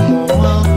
salira